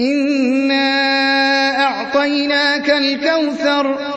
إِنَّا أَعْطَيْنَاكَ الْكَوْثَرَ